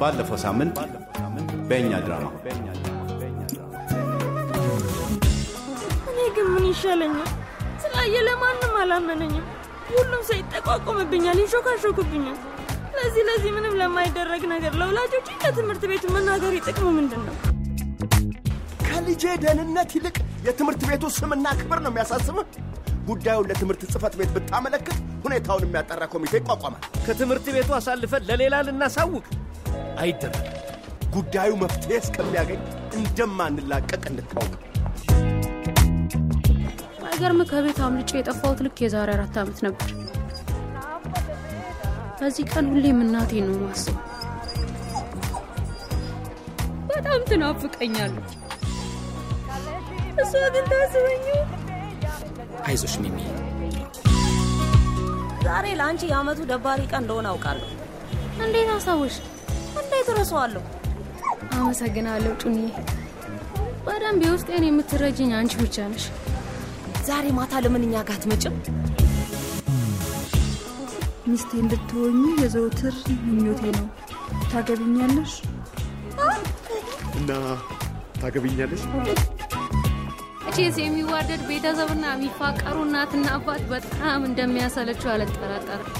ባለፈው ሳምንት በእኛ ድራማ እኔ ግን ምን ይሻለኛል? ስላየ ለማንም አላመነኝም። ሁሉም ሰው ይጠቋቆምብኛል፣ ይሾካሾክብኛል። ለዚህ ለዚህ ምንም ለማይደረግ ነገር ለወላጆች ለትምህርት ቤቱ መናገር ጥቅሙ ምንድን ነው? ከልጄ ደህንነት ይልቅ የትምህርት ቤቱ ስምና ክብር ነው የሚያሳስብህ። ጉዳዩን ለትምህርት ጽሕፈት ቤት ብታመለክት ሁኔታውን የሚያጠራ ኮሚቴ ይቋቋማል። ከትምህርት ቤቱ አሳልፈን ለሌላ ልናሳውቅ አይደረግ። ጉዳዩ መፍትሄ እስከሚያገኝ እንደማንላቀቅ እንድታውቅ። አይገርም ከቤት አምልጬ የጠፋሁት ልክ የዛሬ አራት ዓመት ነበር። በዚህ ቀን ሁሌም እናቴ ነው ማስብ። በጣም ትናፍቀኛለች። እሷ ግን ታስበኝ። አይዞሽ ሚሚ፣ ዛሬ ለአንቺ የዓመቱ ደባሪ ቀን እንደሆነ አውቃለሁ። እንዴት አስታወሽ? እረሳዋለሁ? አመሰግናለሁ ጩኒዬ። በደንብ የውስጤን የምትረጅኝ አንቺ ብቻ ነሽ። ዛሬ ማታ ለምን እኛ ጋር አትመጭም? ሚስቴ እንድትሆኚ የዘውትር ምኞቴ ነው። ታገቢኛለሽ? እና ታገብኛለሽ? እቼስ የሚዋደድ ቤተሰብና የሚፋቀሩ እናትና አባት በጣም እንደሚያሰለችው አልጠራጠርም።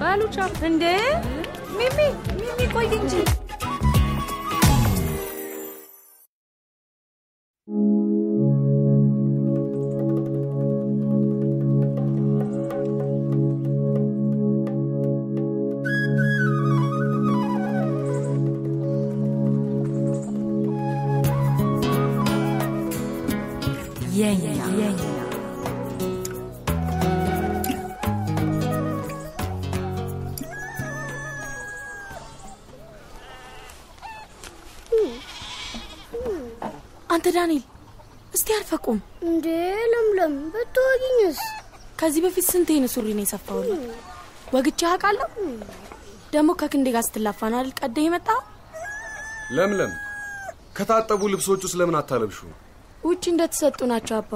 ባሉ ቻው። እንዴ ሚሚ ሚሚ ቆይ እንጂ የኛ ዳንኤል እስቲ አልፈቁም። እንዴ ለምለም ብትወጊኝስ? ከዚህ በፊት ስንቴ ነው ሱሪ ነው የሰፋሁልህ? ወግቼ አውቃለሁ። ደግሞ ከክንዴ ጋር ስትላፋን አይደል ቀደህ የመጣ ለምለም ከታጠቡ ልብሶች ውስጥ ለምን አታለብሹ? ውጭ እንደተሰጡ ናቸው አባ።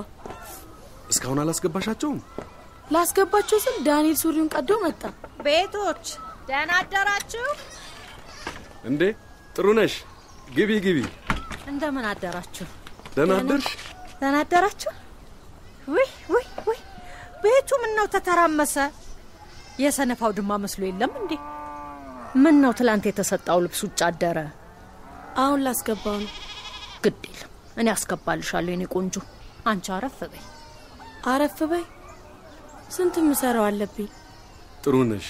እስካሁን አላስገባሻቸውም? ላስገባቸው ስል ዳንኤል ሱሪውን ቀዶ መጣ። ቤቶች ደህና አደራችሁ? እንዴ ጥሩ ነሽ። ግቢ ግቢ። እንደምን አደራችሁ? ደህና አደርሽ? ደህና አደራችሁ? ውይ ውይ ውይ ቤቱ ምን ነው ተተራመሰ? የሰነፋው ድማ መስሎ የለም እንዴ? ምን ነው ትላንት የተሰጣው ልብስ ውጭ አደረ? አሁን ላስገባው ነው። ግድ የለም እኔ አስገባልሻለሁ የኔ ቆንጆ። አንቺ አረፍ በይ። አረፍ በይ። ስንት ምሰራው አለብኝ። ጥሩ ነሽ።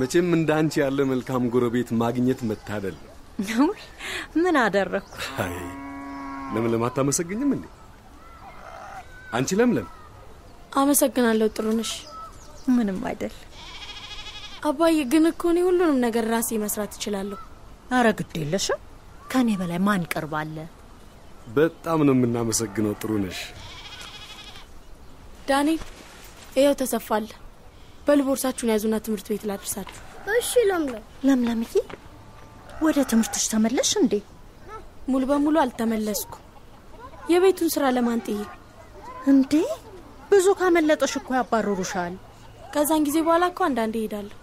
መቼም እንደ አንቺ ያለ መልካም ጎረቤት ማግኘት መታደል ነው። ውይ ምን አደረግኩ? ለምለም አታመሰግኝም እንዴ? አንቺ ለምለም አመሰግናለሁ ጥሩነሽ። ምንም አይደል። አባዬ ግን እኮ እኔ ሁሉንም ነገር ራሴ መስራት እችላለሁ። አረ ግድ የለሽም። ከእኔ በላይ ማን ቅርብ አለ? በጣም ነው የምናመሰግነው። ጥሩ ነሽ። ዳንኤል ይኸው ተሰፋለ። በሉ ቦርሳችሁን ያዙና ትምህርት ቤት ላድርሳችሁ። እሺ ለምለም። ለምለምዬ ወደ ትምህርትሽ ተመለሽ እንዴ? ሙሉ በሙሉ አልተመለስኩ። የቤቱን ስራ ለማን ጥዬ እንዴ ብዙ ካመለጠሽ እኮ ያባረሩሻል። ከዛን ጊዜ በኋላ እኮ አንዳንዴ እሄዳለሁ።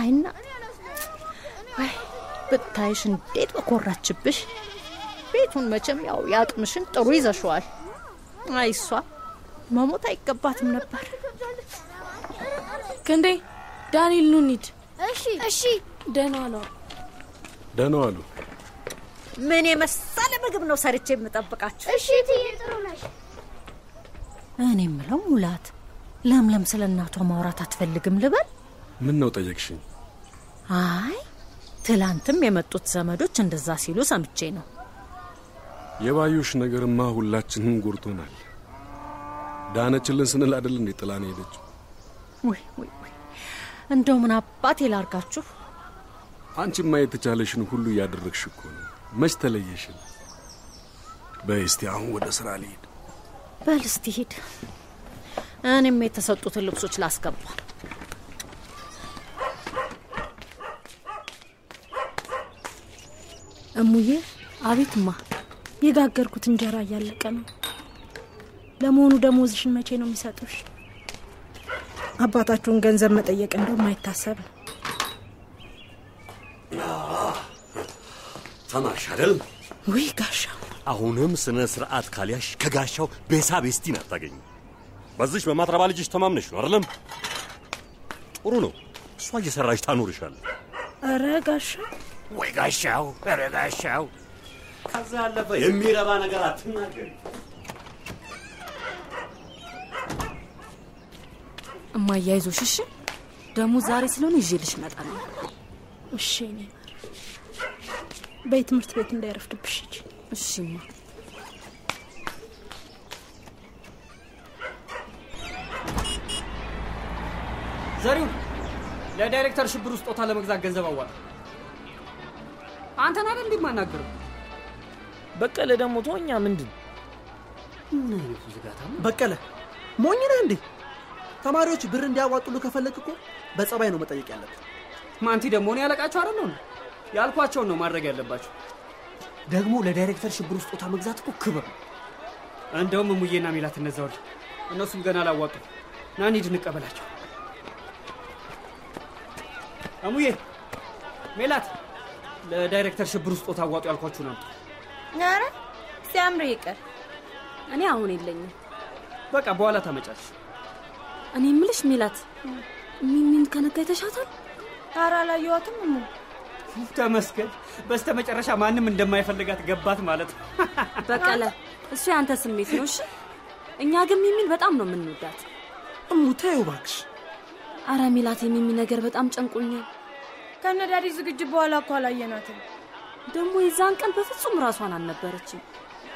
አይና ወይ ብታይሽ እንዴት በኮራችብሽ። ቤቱን መቼም ያው የአቅምሽን ጥሩ ይዘሽዋል። አይ እሷ መሞት አይገባትም ነበር። ክንዴ ዳንኤል ኑ እንሂድ። እሺ እሺ። ደህና ነው። ደህና ዋሉ። ምን የመሰለ ምግብ ነው ሰርቼ የምጠብቃችሁ። እሺ እትዬ ጥሩ ነሽ። እኔ የምለው ሙላት ለምለም ስለ እናቷ ማውራት አትፈልግም ልበል? ምን ነው ጠየቅሽኝ? አይ ትላንትም የመጡት ዘመዶች እንደዛ ሲሉ ሰምቼ ነው። የባዩሽ ነገርማ ሁላችንን ጎርቶናል። ዳነችልን ስንል አይደል እንዴ ጥላን ሄደችው? ውይ ውይ ውይ እንደው ምን አባቴ ላርጋችሁ። አንቺማ የተቻለሽን ሁሉ እያደረግሽ እኮ ነው። መች ተለየሽን? በይ እስቲ አሁን ወደ ስራ ልሂድ። በል እስቲ ሂድ። እኔም የተሰጡትን ልብሶች ላስገባ። እሙዬ፣ አቤትማ። የጋገርኩት እንጀራ እያለቀ ነው። ለመሆኑ ደሞዝሽን መቼ ነው የሚሰጡሽ? አባታችሁን ገንዘብ መጠየቅ እንደውም አይታሰብ ነው። ተማርሽ አይደል? ውይ ጋሻው አሁንም ስነ ስርዓት ካልያሽ ከጋሻው ቤሳ ቤስቲን አታገኝ። በዚች በማትረባ ልጅሽ ተማምነሽ ነው አይደለም? ጥሩ ነው። እሷ እየሰራች ታኖርሻል። ኧረ ጋሻው ወይ ጋሻው፣ ኧረ ጋሻው። ከዛ ያለፈ የሚረባ ነገር አትናገሪ። እማዬ አይዞሽ እሺ። ደግሞ ዛሬ ስለሆነ ይዤልሽ እመጣለሁ። እሺ እኔ በይ ትምህርት ቤት እንዳይረፍድብሽ ሂጂ። እሺማ። ዘሪሁን ለዳይሬክተር ሽብሩ ስጦታ ለመግዛት ገንዘብ አዋጣ። አንተን አይደል እንዲማናገረው በቀለ ደግሞ ተወኛ ምንድን ምን አይነቱ ዝጋታ ነው? በቀለ ሞኝ ነህ እንዴ? ተማሪዎች ብር እንዲያዋጡሉ ከፈለግ እኮ በጸባይ ነው መጠየቅ ያለብን። ማንቲ ደግሞ እኔ ያለቃቸው አይደለሁ እንዴ? ያልኳቸውን ነው ማድረግ ያለባቸው። ደግሞ ለዳይሬክተር ሽብሩ ስጦታ መግዛት እኮ ክብር ነው። እንደውም እሙዬና ሜላት እነዛውል እነሱም ገና አላዋጡ። ና እንሂድ እንቀበላቸው። እሙዬ፣ ሜላት ለዳይሬክተር ሽብሩ ስጦታ አዋጡ ያልኳችሁ ነው። ኧረ ሲያምር ይቅር። እኔ አሁን የለኝም። በቃ በኋላ ታመጫለሽ። እኔ የምልሽ ሜላት ሚሚን ከነጋ የተሻታል? ኧረ አላየኋትም እሙ። ተመስገን። በስተ መጨረሻ ማንም እንደማይፈልጋት ገባት ማለት ነው። በቀለ እሱ ያንተ ስሜት ነው እሺ። እኛ ግን ሚሚን በጣም ነው የምንወዳት። እሙ ተይው እባክሽ። አረ ሜላት የሚሚ ነገር በጣም ጨንቆኛል። ከነዳዲ ዝግጅት በኋላ እኮ አላየናትም። ደግሞ የዛን ቀን በፍጹም ራሷን አልነበረችም።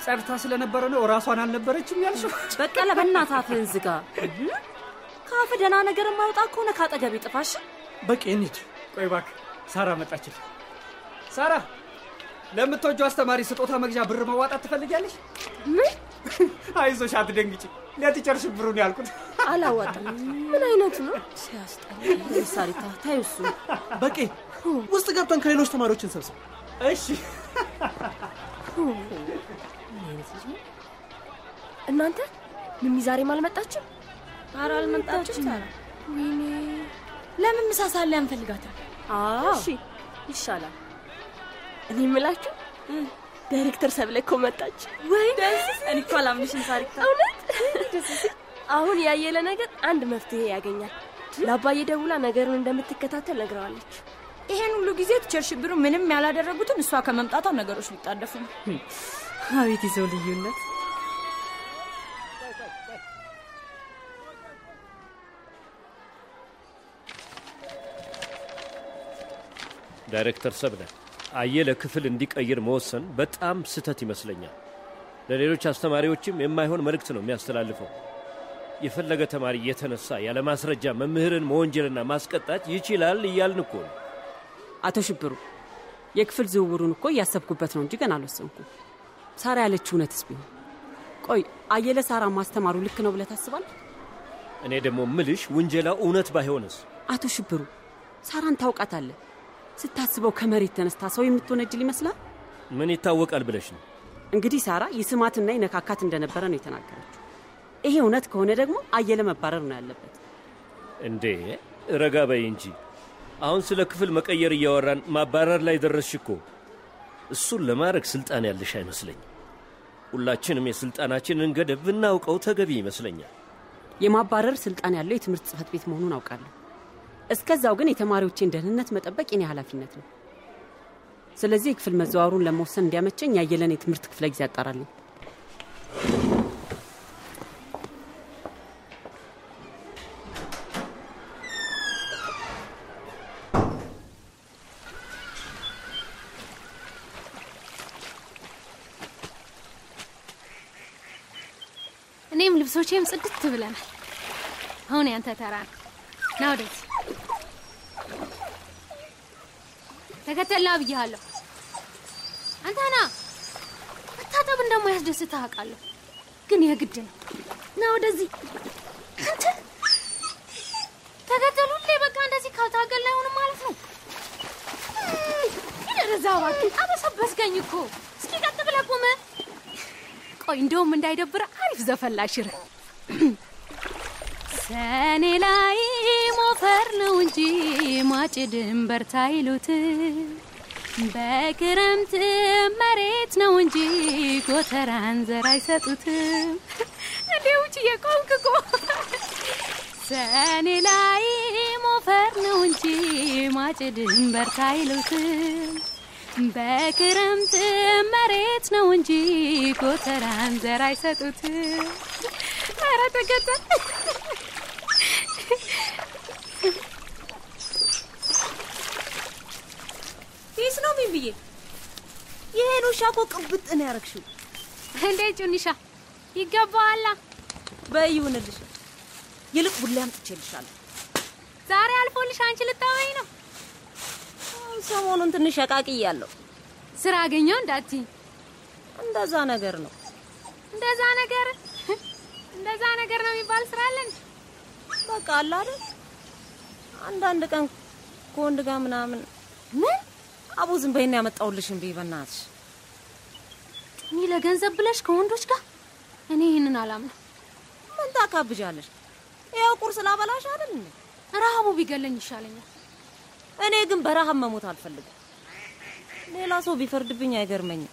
ጸድታ ስለነበረ ነው ራሷን አልነበረችም ያልሽው? በቀለ በእናትህ አፍህን ዝጋ። ከአፍ ደህና ነገር የማይወጣ ከሆነ ከአጠገቤ ጥፋሽ። በቂ እንሂድ። ቆይ እባክህ ሳራ መጣችል። ሳራ ለምትወጂው አስተማሪ ስጦታ መግዣ ብር መዋጣት ትፈልጊያለሽ? ምን? አይዞሽ አትደንግጪ። ለቲቸር ሽብሩን ያልኩት አላዋጣም። ምን አይነቱ ነው? ሲያስጠላ። ሳሪታ ታዩ እሱ በቂ ውስጥ ገብተን ከሌሎች ተማሪዎች እንሰብስብ። እሺ እናንተ ሚሚ ዛሬም አልመጣችም? ኧረ አልመጣችም። ሳራ ወይኔ፣ ለምን ምሳ ሰዓት ላይ አንፈልጋትም? እሺ ይሻላል። እኔ የምላችሁ ዳይሬክተር ሰብለ እኮ መጣች። ወይ እኔ እኮ አላምንሽም ሳሪታ። እውነት አሁን የአየለ ነገር አንድ መፍትሄ ያገኛል። ለአባዬ ደውላ ነገሩን እንደምትከታተል ነግረዋለች። ይሄን ሁሉ ጊዜ teacher ሽብሩ ምንም ያላደረጉትን እሷ ከመምጣቷ ነገሮች ሊጣደፉ ነው። አቤት የሰው ልዩነት ዳይሬክተር ሰብለ አየለ ክፍል እንዲቀይር መወሰን በጣም ስህተት ይመስለኛል። ለሌሎች አስተማሪዎችም የማይሆን መልእክት ነው የሚያስተላልፈው። የፈለገ ተማሪ እየተነሳ ያለ ማስረጃ መምህርን መወንጀልና ማስቀጣት ይችላል እያልን እኮ ነው። አቶ ሽብሩ የክፍል ዝውውሩን እኮ እያሰብኩበት ነው እንጂ ገና አልወሰንኩም። ሳራ ያለችው እውነትስ ቢሆን ቆይ አየለ ሳራ ማስተማሩ ልክ ነው ብለህ ታስባለህ? እኔ ደግሞ ምልሽ ውንጀላው እውነት ባይሆንስ? አቶ ሽብሩ ሳራን ታውቃታለህ። ስታስበው ከመሬት ተነስታ ሰው የምትወነጅል ይመስላል። ምን ይታወቃል ብለሽ ነው? እንግዲህ ሳራ ይስማትና ይነካካት እንደነበረ ነው የተናገረችው። ይሄ እውነት ከሆነ ደግሞ አየለ መባረር ነው ያለበት። እንዴ ረጋ በይ እንጂ። አሁን ስለ ክፍል መቀየር እያወራን ማባረር ላይ ደረስሽ እኮ። እሱን ለማድረግ ስልጣን ያለሽ አይመስለኝም። ሁላችንም የስልጣናችንን ገደብ ብናውቀው ተገቢ ይመስለኛል። የማባረር ስልጣን ያለው የትምህርት ጽህፈት ቤት መሆኑን አውቃለሁ። እስከዛው ግን የተማሪዎችን ደህንነት መጠበቅ የኔ ኃላፊነት ነው። ስለዚህ የክፍል መዘዋወሩን ለመወሰን እንዲያመቸኝ ያየለን የትምህርት ክፍለ ጊዜ ያጣራልኝ። እኔም ልብሶቼም ጽድት ብለናል። አሁን ያንተ ተራ ነው። ና ወደዚህ ተከተልና ብያለሁ። አንተ ና። መታጠብ እንደማያስደስትህ አውቃለሁ፣ ግን የግድ ነው። ና ወደዚህ አንተ ተከተሉ። ሁሌ በቃ እንደዚህ ካልታገል አይሆንም ማለት ነው። ይደረዛ እባክህ፣ አበሰበስከኝ እኮ። እስኪ ቀጥ ብለህ ቁም። ቆይ እንደውም እንዳይደብረ አሪፍ ዘፈን ሰኔ ላይ ሞፈር ነው እንጂ ማጭድን በርታ ይሉት በክረምት መሬት ነው እንጂ ጎተራን ዘር አይሰጡትም። እንዴ ውጭ የቆምክ እኮ ሰኔ ላይ ሞፈር ነው እንጂ ማጭድን በርታ አይሉትም። በክረምት መሬት ነው እንጂ ጎተራን ዘር አይሰጡትም። ኧረ ተገጠር ይስ ነው ምን ብዬ እኮ ቅብጥ ነው ያረግሽው። እንዴ ጩኒሻ ይገባዋላ። በይ ይሁንልሽ። ይልቅ ቡላ አምጥቼልሻለሁ። ዛሬ አልፎልሽ አንቺ ልታወኝ ነው። ሰሞኑን ትንሽ አቃቅያለሁ። ስራ አገኘው እንዳትይ። እንደዛ ነገር ነው። እንደዛ ነገር እንደዛ ነገር ነው የሚባል ስራ አለን። በቃ አለ አይደል? አንዳንድ ቀን ከወንድ ጋር ምናምን ምን አቡ ዝም በይና ያመጣውልሽን ብይ በእናትሽ። እኔ ለገንዘብ ብለሽ ከወንዶች ጋር እኔ ይህንን አላምነው። ምን ታካብጃለሽ? ያው ቁርስ ላበላሽ አይደል እንዴ? ረሃቡ ቢገለኝ ይሻለኛል። እኔ ግን በረሃብ መሞት አልፈልግም። ሌላ ሰው ቢፈርድብኝ አይገርመኝም።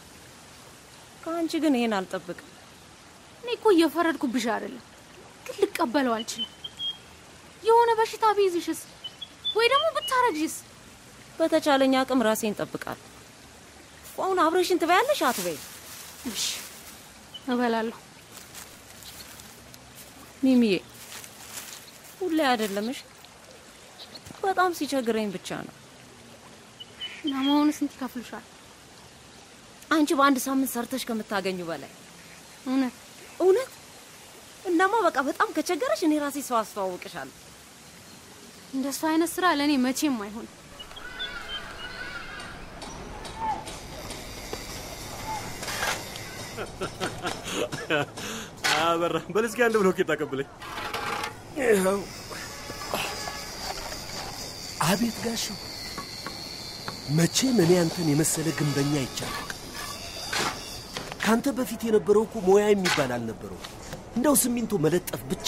ከአንቺ ግን ይሄን አልጠብቅም። እኔ እኮ እየፈረድኩብሽ አይደለም፣ ግን ልቀበለው አልችልም። የሆነ በሽታ ቢይዝሽስ ወይ ደግሞ ብታረግዥስ? በተቻለኝ አቅም ራሴን እጠብቃለሁ። አሁን አብረሽን ትበያለሽ አትበይ? እሺ እበላለሁ። ሚሚዬ ሁሌ አይደለምሽ፣ በጣም ሲቸግረኝ ብቻ ነው። ለመሆኑ ስንት ይከፍሉሻል? አንቺ በአንድ ሳምንት ሰርተሽ ከምታገኙ በላይ እውነት እውነት። እናማ በቃ በጣም ከቸገረሽ እኔ ራሴ ሰው አስተዋውቅሻለሁ። እንደሱ አይነት ስራ ለእኔ መቼም አይሆንም። አበራ በል እስኪ አንድ ብሎኬት አቀብለኝ። ይኸው። አቤት ጋሻው፣ መቼም እኔ አንተን የመሰለ ግንበኛ አይቻለሁ። ከአንተ በፊት የነበረው እኮ ሙያ የሚባል አልነበረው። እንደው ሲሚንቶ መለጠፍ ብቻ።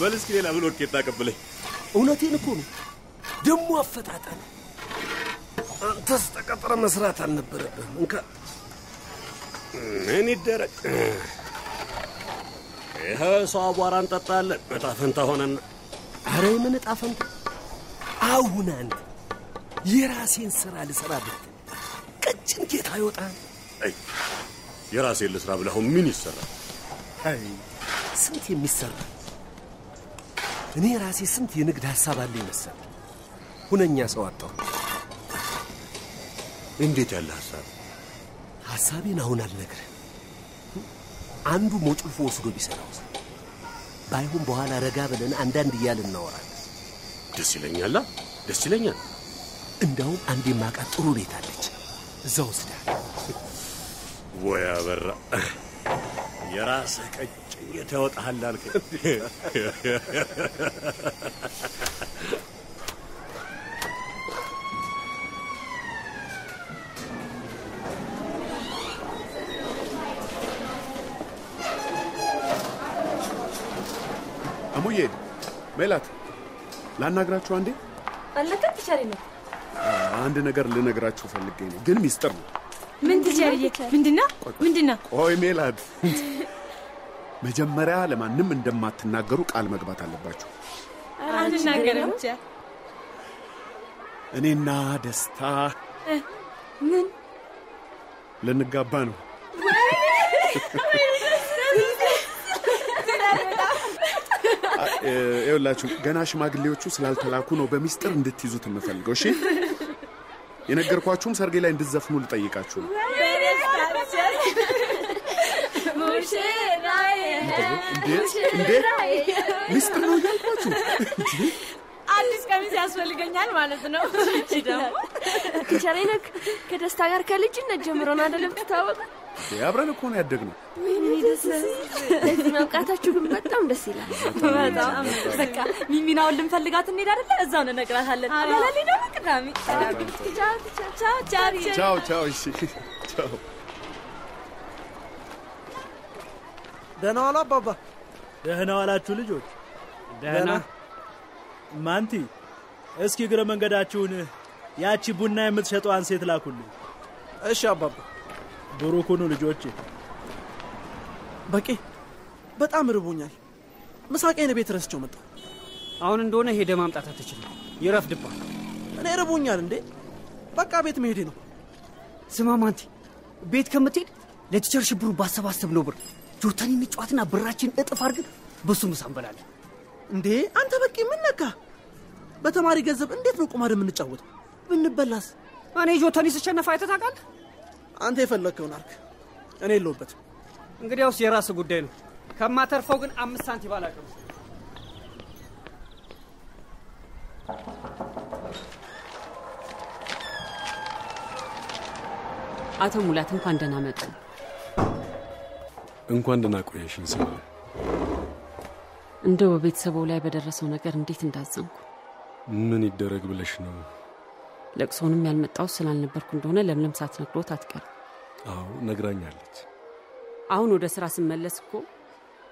በል እስኪ ሌላ ብሎኬት አቀብለኝ። እውነቴን እኮ ነው። ደሞ አፈጣጠን አንተስ ተቀጥረ መስራት አልነበረብህም። እንካ ምን ይደረግ? ይኸ ሰው አቧራ እንጠጣለን። እጣ ፈንታ ሆነና አረ ዕጣ ፈንታ! አሁን አንተ የራሴን ስራ ልሰራ ብትል ቀጭን ጌታ አይወጣም። አይ የራሴን ልስራ ብለህ አሁን ምን ይሰራል? አይ ስንት የሚሰራ እኔ ራሴ ስንት የንግድ ሀሳብ አለ ይመሰል ሁነኛ ሰው አጣሁ። እንዴት ያለ ሀሳብ? ሀሳቤን አሁን አልነግርህም። አንዱ ሞጭልፎ ወስዶ ቢሰራውስ? ባይሆን በኋላ ረጋ ብለን አንዳንድ እያልን እናወራለን። ደስ ይለኛላ፣ ደስ ይለኛል። እንዳውም አንድ የማውቃት ጥሩ ቤት አለች፣ እዛ ወስዳል። ወይ አበራ፣ የራስህ ቀጭን ጌታ ያወጣሃል አልከኝ። እሙዬ፣ ሜላት ላናግራችሁ አንዴ። አለቀት ትቻለኝ። አንድ ነገር ልነግራችሁ ፈልጌ ነው፣ ግን ሚስጥር ነው። ምን ትቻለኝ? ምንድነው? ምንድነው? ቆይ ሜላት፣ መጀመሪያ ለማንም እንደማትናገሩ ቃል መግባት አለባችሁ። አንናገርም። እኔና ደስታ ምን ልንጋባ ነው። ይኸውላችሁ ገና ሽማግሌዎቹ ስላልተላኩ ነው በሚስጥር እንድትይዙት የምፈልገው። እሺ፣ የነገርኳችሁም ሰርጌ ላይ እንድትዘፍኑ ልጠይቃችሁ ነው። እንዴ ሚስጥር ነው እያልኳችሁ አዲስ ቀሚስ ያስፈልገኛል ማለት ነው። እቺ ደግሞ ከደስታ ጋር ከልጅነት ጀምሮ ነው አይደለም ትታወቁ? አብረን እኮ ነው ያደግነው። ለዚህ መብቃታችሁ ግን በጣም ደስ ይላል። በጣም በቃ ሚሚናውን ልንፈልጋት እንሄድ አይደለ? እዛው እንነግራታለን። አበላሊ ደግሞ ቅዳሜ ቻው ቻው ቻው ቻው ቻው። እሺ ቻው። ደህና ዋሉ አባባ። ደህና ዋላችሁ ልጆች። ደህና ማንቲ፣ እስኪ እግረ መንገዳችሁን ያቺ ቡና የምትሸጠዋን ሴት ላኩልኝ። እሺ አባባ። ብሩክ ሁኑ ልጆቼ። በቂ በጣም ርቦኛል። ምሳቄን ቤት ረስቸው መጣሁ። አሁን እንደሆነ ሄደ ማምጣት አትችልም፣ ይረፍድባል። እኔ ርቦኛል እንዴ። በቃ ቤት መሄዴ ነው። ስማ ማንቲ፣ ቤት ከምትሄድ ለቲቸር ሽብሩ ባሰባሰብ ነው ብር ጆተኒ እንጫዋትና ብራችን እጥፍ አድርገን በሱ ምሳ እንበላለን። እንዴ አንተ በቂ ምን ነካ? በተማሪ ገንዘብ እንዴት ነው ቁማር የምንጫወተው? ብንበላስ? እኔ ጆተኒ ስሸነፍ አይተህ ታውቃለህ? አንተ የፈለግከውን አርግ፣ እኔ የለሁበትም። እንግዲያውስ የራስ ጉዳይ ነው። ከማተርፈው ግን አምስት ሳንቲም አላውቅም። አቶ ሙላት እንኳን ደህና መጡ። እንኳን ደህና ቆየሽኝ ስማ። እንደው በቤተሰቡ ላይ በደረሰው ነገር እንዴት እንዳዘንኩ። ምን ይደረግ ብለሽ ነው? ለቅሶንም ያልመጣው ስላልነበርኩ እንደሆነ ለምለም ሳትነግሮት አትቀርም። አዎ ነግራኛለች። አሁን ወደ ስራ ስመለስ እኮ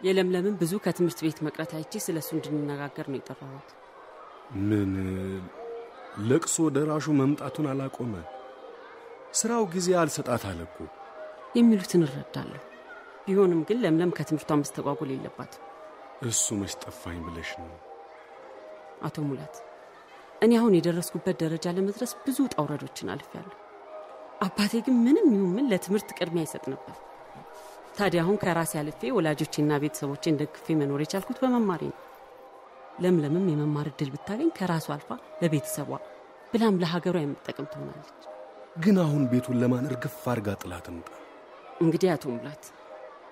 የለምለምን ብዙ ከትምህርት ቤት መቅረት አይቼ ስለ እሱ እንድንነጋገር ነው የጠራሁት። ምን ለቅሶ ደራሹ መምጣቱን አላቆመ። ስራው ጊዜ አልሰጣት አለ እኮ። የሚሉትን እረዳለሁ። ቢሆንም ግን ለምለም ከትምህርቷ መስተጓጎል የለባትም። እሱ መች ጠፋኝ ብለሽ ነው? አቶ ሙላት፣ እኔ አሁን የደረስኩበት ደረጃ ለመድረስ ብዙ ውጣ ውረዶችን አልፌያለሁ። አባቴ ግን ምንም ይሁን ምን ለትምህርት ቅድሚያ ይሰጥ ነበር። ታዲያ አሁን ከራሴ አልፌ ወላጆቼና ቤተሰቦቼን ደግፌ መኖር የቻልኩት በመማሬ ነው። ለምለምም የመማር እድል ብታገኝ ከራሱ አልፋ ለቤተሰቧ ብላም ለሀገሯ የምጠቅም ትሆናለች። ግን አሁን ቤቱን ለማን እርግፍ አርጋ ጥላ ትምጣ? እንግዲህ አቶ ሙላት፣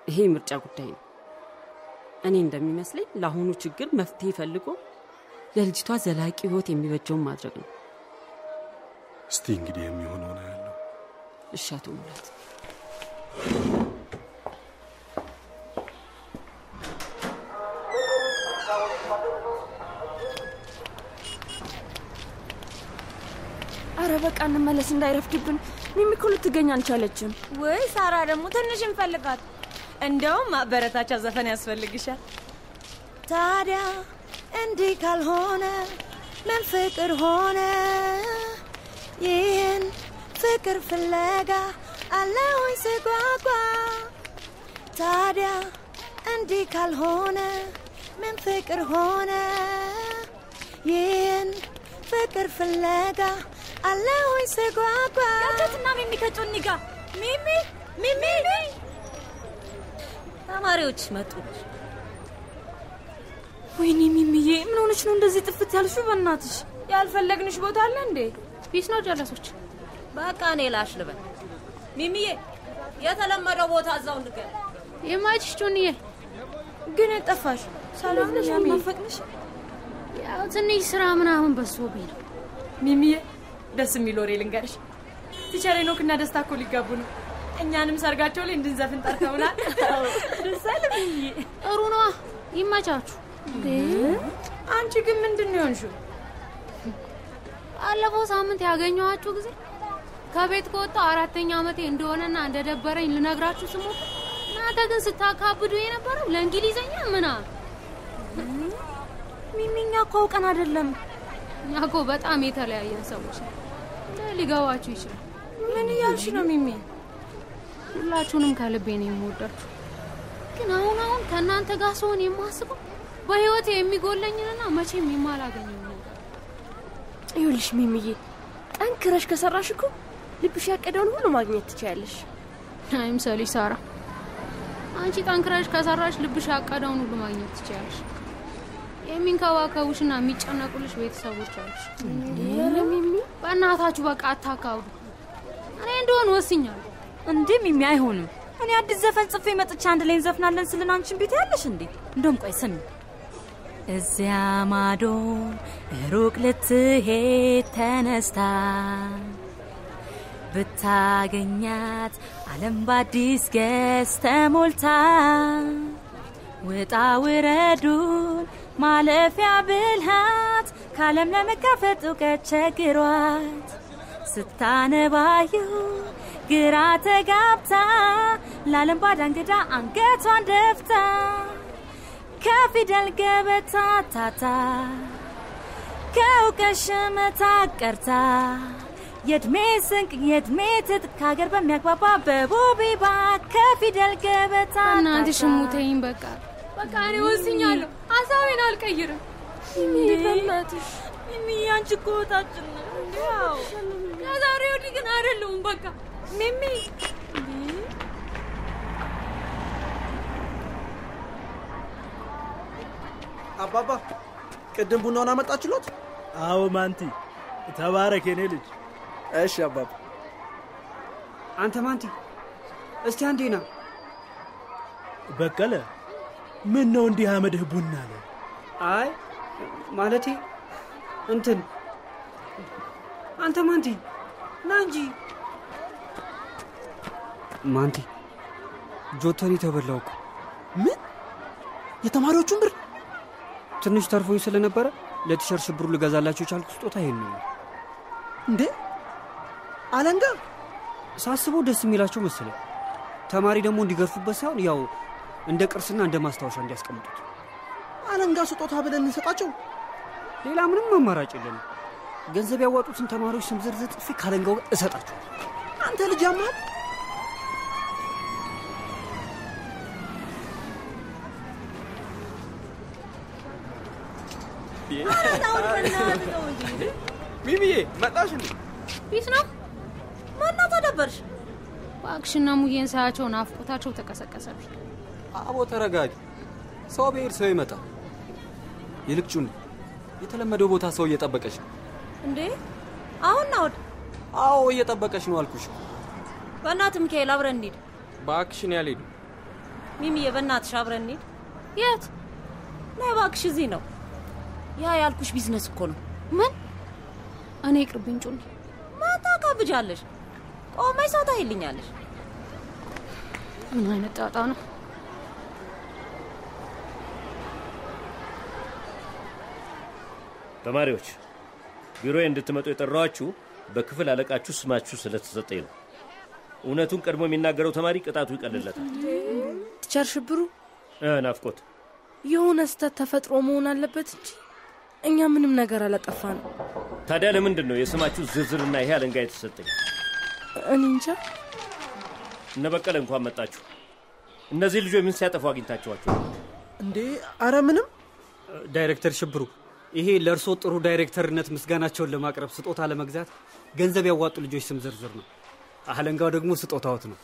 ይሄ የምርጫ ጉዳይ ነው። እኔ እንደሚመስለኝ ለአሁኑ ችግር መፍትሄ ፈልጎ ለልጅቷ ዘላቂ ህይወት የሚበጀውን ማድረግ ነው። እስቲ እንግዲህ የሚሆነው ነው ያለው። እሺ አቶ ሙላት። አረ በቃ እንመለስ እንዳይረፍድብን። ሚሚ እኮ ልትገኝ አልቻለችም። ወይ ሳራ ደግሞ ትንሽ እንፈልጋት። እንደውም ማበረታቻ ዘፈን ያስፈልግሻል። ታዲያ እንዲህ ካልሆነ ምን ፍቅር ሆነ? ይህን ፍቅር ፍለጋ አለሁኝ ስጓጓ። ታዲያ እንዲህ ካልሆነ ምን ፍቅር ሆነ? ይህን ፍቅር ፍለጋ አለሁኝ ስጓጓ። ያቸትና ሚሚ ከጮኒ ጋር ሚሚ ሚሚ ተማሪዎች መጡ። ወይኔ ሚሚዬ፣ ምን ሆነሽ ነው እንደዚህ ጥፍት ያልሽው? በእናትሽ ያልፈለግንሽ ቦታ አለ እንዴ? peace ነው ጀለሶች። በቃ እኔ ላሽ ልበል። ሚሚዬ፣ የተለመደው ቦታ እዛው እንገናኝ። የማይችሽ ጆንዬ፣ ግን ጠፋሽ። ሰላም ነሽ? ያው ትንሽ ስራ ምናምን በዝቶብኝ ነው። ሚሚዬ፣ ደስ የሚል ወሬ ልንገርሽ። ቲቸር ሄኖክና ደስታ እኮ ሊጋቡ ነው። እኛንም ሰርጋቸው ላይ እንድንዘፍን ጠርተውናል። ደስ አለ ሚሚዬ። ጥሩ ነዋ፣ ይመቻችሁ። አንቺ ግን ምንድን ነው የሆንሽው? ባለፈው ሳምንት ያገኘኋችሁ ጊዜ ከቤት ከወጣሁ አራተኛ ዓመቴ እንደሆነና እንደደበረኝ ልነግራችሁ ስሞክር እናንተ ግን ስታካብዱ የነበረው ለእንግሊዘኛ ምናምን። ሚሚኛ እኮ አውቀን አይደለም። እኛ እኮ በጣም የተለያየን ሰዎች ሊገባችሁ ይችላል። ምን እያልሽ ነው ሚሚ? ሁላችሁንም ከልቤ ነው የምወዳችሁ። ግን አሁን አሁን ከእናንተ ጋር ስሆን የማስበው በህይወቴ የሚጎለኝንና መቼም የማላገኘው ነገር ይኸውልሽ ሚሚዬ፣ ጠንክረሽ ከሰራሽ እኮ ልብሽ ያቀደውን ሁሉ ማግኘት ትችያለሽ። አይምሰልሽ ሳራ። አንቺ ጠንክረሽ ከሰራሽ ልብሽ ያቀደውን ሁሉ ማግኘት ትችያለሽ። የሚንከባከቡሽና የሚጨነቁልሽ ቤተሰቦች አሉሽ። በእናታችሁ በቃ አታካብዱ። እኔ እንደሆን ወስኛለሁ። እንዴ ሚሚ፣ አይሆንም። እኔ አዲስ ዘፈን ጽፌ መጥቼ አንድ ላይ እንዘፍናለን ስልን አንቺን ቤት ያለሽ እንዴ? እንደውም ቆይ ስሚ። እዚያ ማዶ ሩቅ ልትሄድ ተነስታ ብታገኛት ዓለም በአዲስ ገዝ ተሞልታ ውጣ ውረዱን ማለፊያ ብልሃት ከዓለም ለመጋፈጥ እውቀት ቸግሯት ስታነባዩ ግራ ተጋብታ ለዓለም ባዳ እንግዳ አንገቷን ደፍታ ከፊደል ገበታ ታታ ከእውቀት ሸመታ ቀርታ የእድሜ ስንቅ የእድሜ ትጥቅ ከሀገር በሚያግባባ በቦቤ ባ ከፊደል ገበታ እናትሽ ሙተኝ በቃ በቃ እኔ ወስኛለሁ። ሀሳቤን አልቀይርም። ሚሚ በእናትሽ ሚሚ አንቺ እኮ እህታችን ነሽ። ከዛሬ ወዲህ ግን አይደለሁም። በቃ ሚሚ አባባ ቅድም ቡናውን አመጣችሎት? አዎ ማንቲ፣ ተባረክ የኔ ልጅ። እሺ አባባ። አንተ ማንቲ፣ እስቲ አንዴ ና። በቀለ፣ ምን ነው እንዲህ አመድህ ቡና አለ? አይ ማለቴ እንትን አንተ ማንቲ ና እንጂ። ማንቲ ጆተኒ ተበላው እኮ። ምን? የተማሪዎቹን ብር ትንሽ ተርፎኝ ስለነበረ ለቲሸርት ሽብሩ ልገዛላቸው ቻልኩ። ስጦታ ይሄን ነው እንዴ? አለንጋ ሳስበው ደስ የሚላቸው መሰለኝ። ተማሪ ደግሞ እንዲገርፉበት ሳይሆን ያው እንደ ቅርስና እንደ ማስታወሻ እንዲያስቀምጡት። አለንጋ ስጦታ ብለን እንሰጣቸው። ሌላ ምንም አማራጭ የለንም። ገንዘብ ያዋጡትን ተማሪዎች ስም ዝርዝር ጽፌ ካለንጋው ጋር እሰጣቸው። አንተ ልጅ ያማል። ሚሚዬ መጣሽ እንዴ? ፊት ነው ማነው ተደበርሽ? እባክሽና ሙዬን ሳያቸው ናፍቆታቸው ተቀሰቀሰብኝ። አቦ ተረጋጊ። ሰው ብሄድ ሰው ይመጣል። ይልቅ ጩኒ፣ የተለመደው ቦታ ሰው እየጠበቀች ነው። እንዴ አሁን ናውድ? አዎ እየጠበቀች ነው አልኩሽ። በእናትህ ሚካኤል አብረን እንሂድ። እባክሽን ያልሄዱ ሚሚዬ በእናትሽ አብረን እንሂድ። የት? ነይ እባክሽ፣ እዚህ ነው። ያ ያልኩሽ ቢዝነስ እኮ ነው። ምን? እኔ ይቅርብኝ ጩኒ። ማን ታካብጃለሽ? ቆመሽ ሰው ታይልኛለሽ። ምን አይነት ጣጣ ነው? ተማሪዎች ቢሮዬ እንድትመጡ የጠራኋችሁ በክፍል አለቃችሁ ስማችሁ ስለተሰጠኝ ነው። እውነቱን ቀድሞ የሚናገረው ተማሪ ቅጣቱ ይቀልለታል። ቲቸር ሽብሩ ናፍቆት የሆነ ስህተት ተፈጥሮ መሆን አለበት እንጂ እኛ ምንም ነገር አላጠፋንም። ታዲያ ለምንድን ነው የስማችሁ ዝርዝርና ይሄ አለንጋ የተሰጠኝ? እኔ እንጃ። እነ በቀለ እንኳን መጣችሁ። እነዚህ ልጆች ምን ሲያጠፉ አግኝታችኋቸው? እንዴ አረ ምንም። ዳይሬክተር ሽብሩ፣ ይሄ ለእርሶ ጥሩ ዳይሬክተርነት ምስጋናቸውን ለማቅረብ ስጦታ ለመግዛት ገንዘብ ያዋጡ ልጆች ስም ዝርዝር ነው። አለንጋው ደግሞ ስጦታዎት ነው።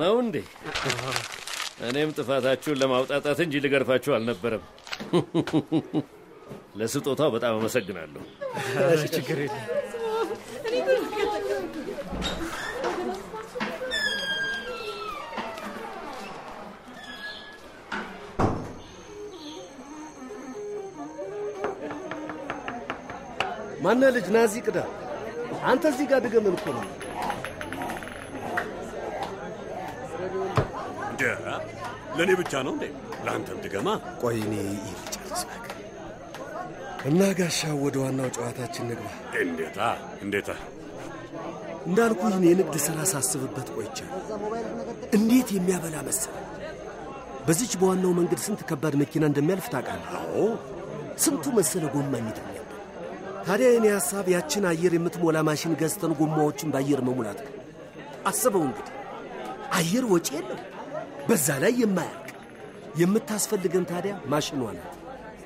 ነው እንዴ? እኔም ጥፋታችሁን ለማውጣጣት እንጂ ልገርፋችሁ አልነበረም። ለስጦታው በጣም አመሰግናለሁ። ችግር የለም። ማነ ልጅ ናዚ ቅዳ። አንተ እዚህ ጋር ድገምን እኮ ነው። እንደ ለእኔ ብቻ ነው እንዴ? ለአንተም ድገማ። ቆይ እኔ ይህ እና ጋሻው ወደ ዋናው ጨዋታችን ንግባ። እንዴታ እንዴታ እንዳልኩ ይህን የንግድ ሥራ ሳስብበት ቆይቻለሁ። እንዴት የሚያበላ መሰለ። በዚች በዋናው መንገድ ስንት ከባድ መኪና እንደሚያልፍ ታውቃለህ? አዎ። ስንቱ መሰለ ጎማ የሚተኛበት። ታዲያ የኔ ሐሳብ ያችን አየር የምትሞላ ማሽን ገዝተን ጎማዎችን በአየር መሙላት ነው። አስበው እንግዲህ አየር ወጪ የለም፣ በዛ ላይ የማያልቅ የምታስፈልገን ታዲያ ማሽኗ ናት።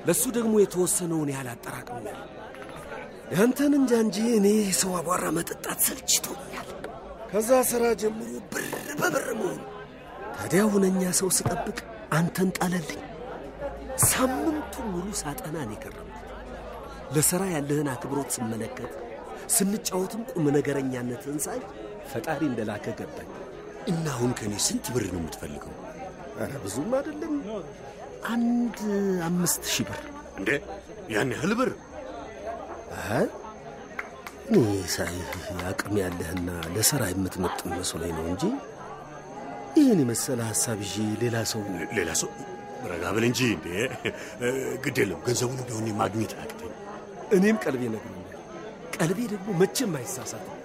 ለእሱ ደግሞ የተወሰነውን ያህል አጠራቅመናል። ያንተን እንጃ እንጂ እኔ ሰው አቧራ መጠጣት ሰልችቶኛል። ከዛ ሥራ ጀምሮ ብር በብር መሆኑ። ታዲያ ሁነኛ ሰው ስጠብቅ አንተን ጣለልኝ። ሳምንቱ ሙሉ ሳጠናን የከረምኩት ለሥራ ያለህን አክብሮት ስመለከት፣ ስንጫወትም ቁም ነገረኛነትህን ሳይ ፈጣሪ እንደላከ ገባኝ። እና አሁን ከእኔ ስንት ብር ነው የምትፈልገው? ኧረ ብዙም አይደለም፣ አንድ አምስት ሺህ ብር። እንዴ ያን ያህል ብር? እኔ ሳይህ አቅም ያለህና ለሥራ የምትመጥን መስሎኝ ነው እንጂ ይህን የመሰለ ሐሳብ ይዤ ሌላ ሰው ሌላ ሰው ረጋ ብል እንጂ እንዴ። ግድ የለም ገንዘቡን ቢሆን ማግኘት አያቅተኝ። እኔም ቀልቤ ነግሮኛል። ቀልቤ ደግሞ መቼም አይሳሳትም።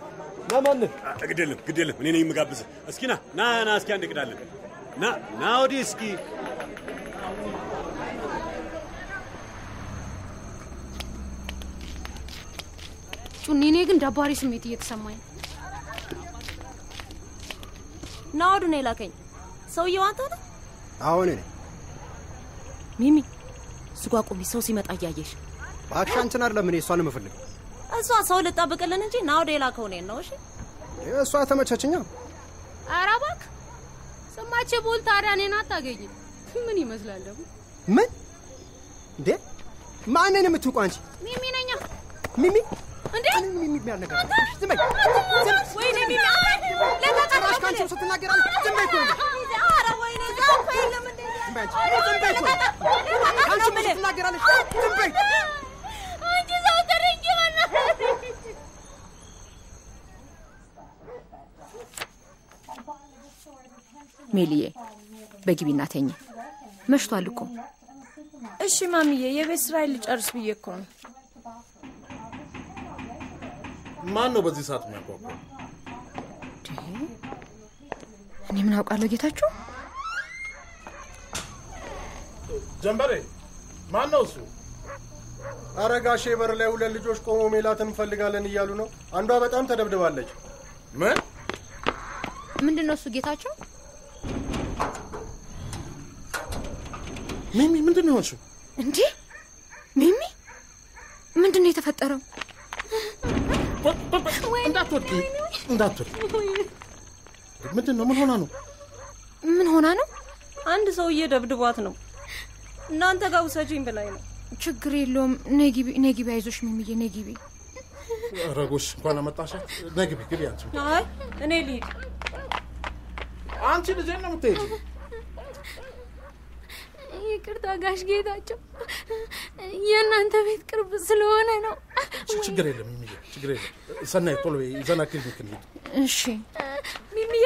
ና ማነህ? ግድ የለም ግድ የለም እኔ ነኝ የምጋብዝህ። እስኪ ና ና ና እስኪ አንድ ቅዳለን ና ና ወዲህ እስኪ ጩኒ፣ እኔ ግን ደባሪ ስሜት እየተሰማኝ ነው። ናወዱ ነው የላከኝ። ሰውየው አንተ ነህ? አሁን እኔ ሚሚ ስጓ ቁሚ፣ ሰው ሲመጣ እያየሽ። እባክሽ አንቺን አይደለም እኔ እሷን የምፈልገው። እሷ ሰው ልጠብቅልን እንጂ ናወዱ የላከው እኔን ነው። እሺ እሷ ተመቸችኛ። ኧረ እባክህ ሰማቼ ቦል ታዲያ እኔን አታገኝም። ምን ይመስላል ደግሞ? ምን እንዴ? ማንን የምትውቁ አንቺ? ሚሚ ነኛ። ሚሚ ሜልዬ በግቢና ተኝ። መሽቷል እኮ። እሺ ማሚዬ፣ የቤት ስራ ልጨርስ ብዬ እኮ ነው። ማን ነው በዚህ ሰዓት የሚያጓጓ? እኔ ምን አውቃለሁ ጌታችሁ? ጀንበሬ ማን ነው እሱ? ኧረ ጋሼ በር ላይ ሁለት ልጆች ቆሞ ሜላትን እንፈልጋለን እያሉ ነው። አንዷ በጣም ተደብድባለች። ምን? ምንድን ነው እሱ ጌታቸው? ሚሚ ምንድን ነው የሆንሽው? እንዴ ሚሚ፣ ምንድን ነው የተፈጠረው? እንዳትወድቂ እንዳትወድቂ። ምንድን ነው? ምን ሆና ነው? ምን ሆና ነው? አንድ ሰውዬ ደብድቧት ነው። እናንተ ጋር ውሰጂኝ ብላኝ ነው። ችግር የለውም። ነይ ግቢ፣ ነይ ግቢ። አይዞሽ ሚሚዬ፣ ነይ ግቢ። ኧረ ጎሽ እንኳን አመጣሻት። ነይ ግቢ አንቺ አይ እኔ ልሂድ። አንቺ ልጄን ነው የምትሄጂው? ይቅርታ ጋሽ ጌታቸው፣ የእናንተ ቤት ቅርብ ስለሆነ ነው። ችግር የለም ሚሚዬ፣ ችግር የለም። ሰናይ ቶሎ ይዘና ክሊኒክ እንሂድ። እሺ ሚሚዬ፣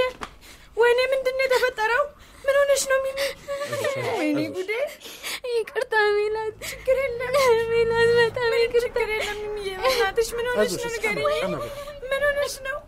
ወይኔ ምንድን ነው የተፈጠረው? ምን ሆነሽ ነው ሚሚ? ወይኔ ጉዴ! ይቅርታ ሜላት። ችግር የለም ሜላት፣ በጣም ይቅርታ። ችግር የለም ሚሚዬ፣ በእናትሽ ምን ሆነሽ ነው? ንገሪኝ። ምን ሆነሽ ነው?